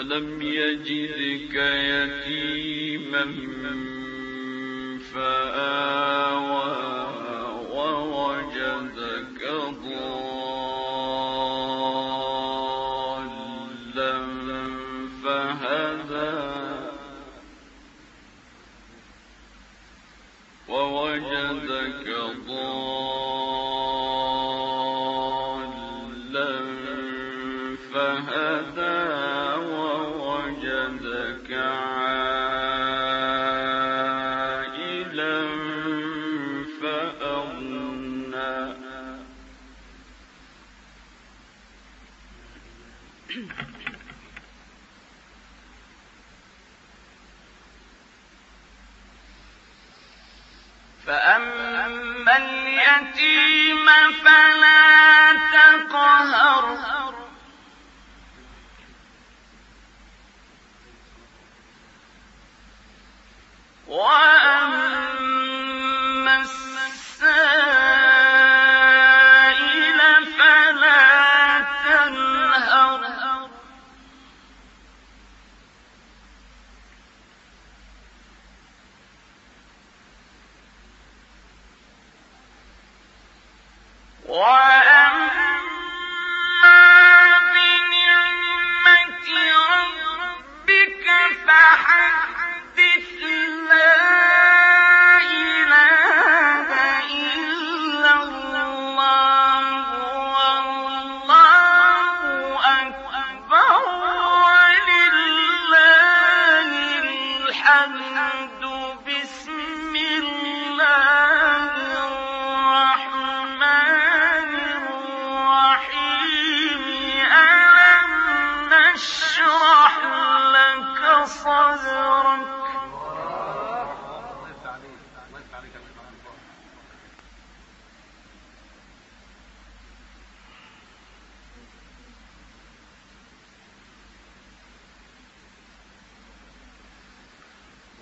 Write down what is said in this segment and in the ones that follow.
ألم يجدك يتيما فآوى ووجدك ضالا فهدى ووجدك ضالا فأما اليتيم فلا تقهر وأما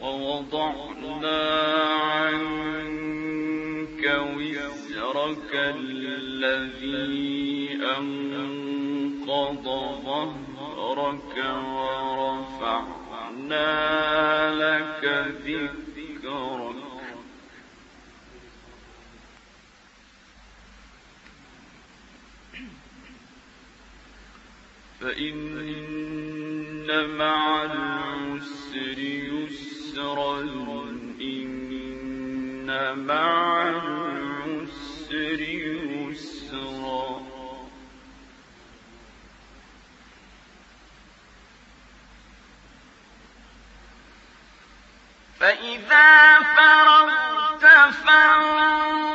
ووضعنا عنك وزرك الذي أنقض ظهرك ورفعنا لك ذكرك. فإن مع العسر يسرا إن مع العسر يسرا. فإذا فرغت فانصب.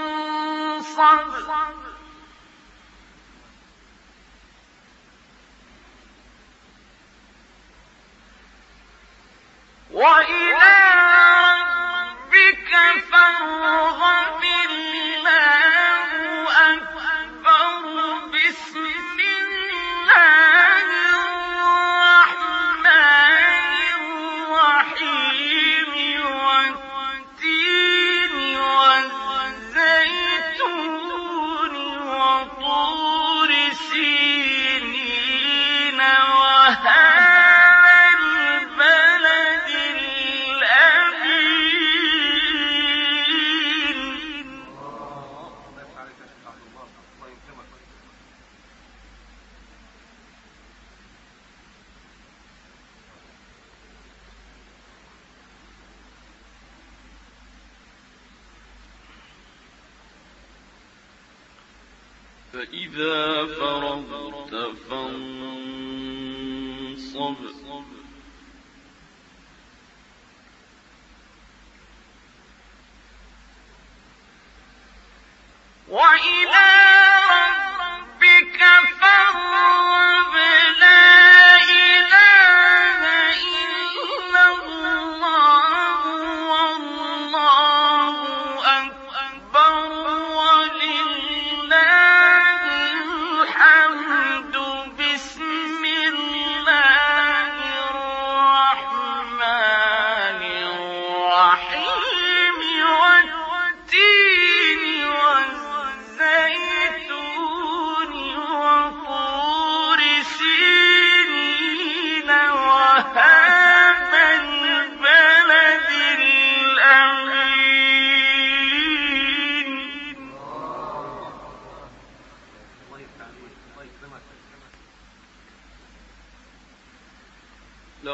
وإلى ربك فارغب فإذا فرغت فانصب. وإلى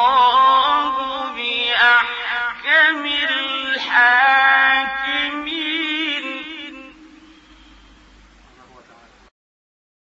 أليس الله